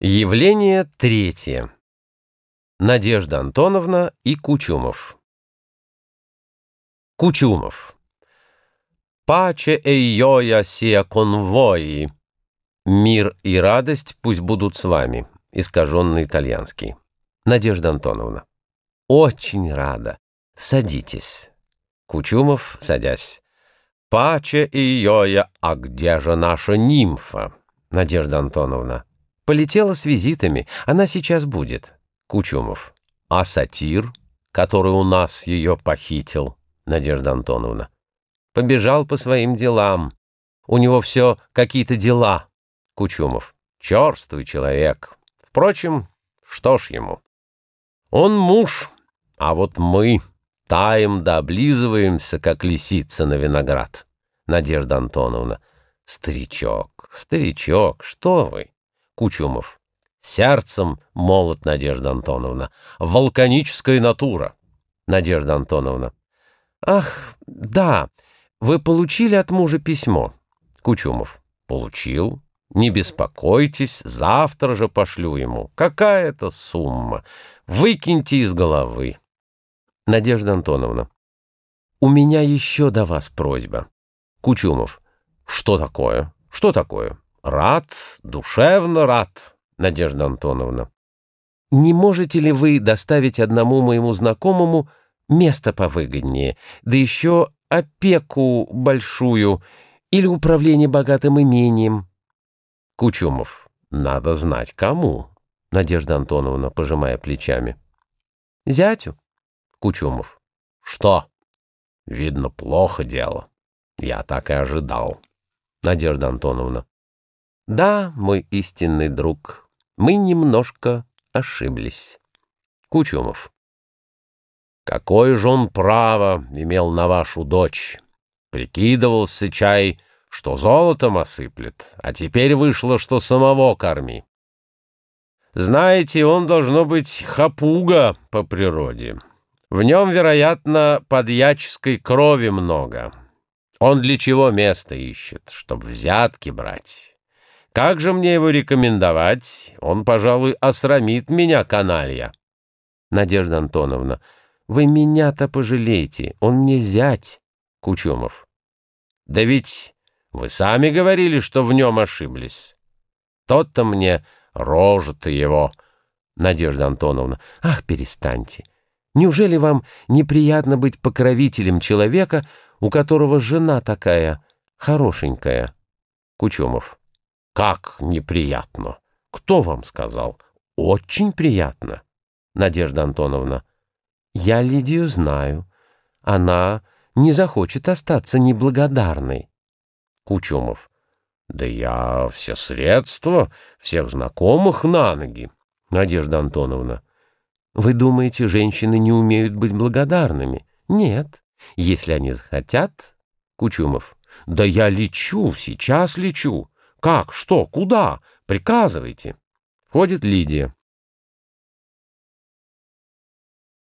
Явление третье. Надежда Антоновна и Кучумов. Кучумов. Паче эйоя сия конвои. Мир и радость пусть будут с вами. Искаженный итальянский. Надежда Антоновна. Очень рада. Садитесь. Кучумов, садясь. Паче эйоя, а где же наша нимфа? Надежда Антоновна. Полетела с визитами, она сейчас будет. Кучумов. А сатир, который у нас ее похитил, Надежда Антоновна. Побежал по своим делам. У него все какие-то дела. Кучумов. Черствый человек. Впрочем, что ж ему. Он муж, а вот мы таем да облизываемся, как лисица на виноград. Надежда Антоновна. Старичок, старичок, что вы? Кучумов. Сердцем молот Надежда Антоновна. Вулканическая натура. Надежда Антоновна. Ах, да, вы получили от мужа письмо. Кучумов. Получил. Не беспокойтесь, завтра же пошлю ему. Какая это сумма? Выкиньте из головы. Надежда Антоновна. У меня еще до вас просьба. Кучумов. Что такое? Что такое? Рад, душевно рад, Надежда Антоновна. Не можете ли вы доставить одному моему знакомому место повыгоднее, да еще опеку большую или управление богатым имением? Кучумов. Надо знать, кому. Надежда Антоновна, пожимая плечами. Зятю. Кучумов. Что? Видно, плохо дело. Я так и ожидал. Надежда Антоновна. Да, мой истинный друг, мы немножко ошиблись. Кучумов. Какое же он право имел на вашу дочь? Прикидывался чай, что золотом осыплет, а теперь вышло, что самого корми. Знаете, он должно быть хапуга по природе. В нем, вероятно, подьяческой крови много. Он для чего место ищет? Чтоб взятки брать. Как же мне его рекомендовать? Он, пожалуй, осрамит меня, каналья. Надежда Антоновна, вы меня-то пожалейте, он мне зять. Кучумов. Да ведь вы сами говорили, что в нем ошиблись. Тот-то мне рожа-то его. Надежда Антоновна. Ах, перестаньте. Неужели вам неприятно быть покровителем человека, у которого жена такая хорошенькая? Кучумов. Как неприятно! Кто вам сказал? Очень приятно. Надежда Антоновна. Я Лидию знаю. Она не захочет остаться неблагодарной. Кучумов. Да я все средства, всех знакомых на ноги. Надежда Антоновна. Вы думаете, женщины не умеют быть благодарными? Нет. Если они захотят... Кучумов. Да я лечу, сейчас лечу. Как? Что? Куда? Приказывайте. Входит Лидия.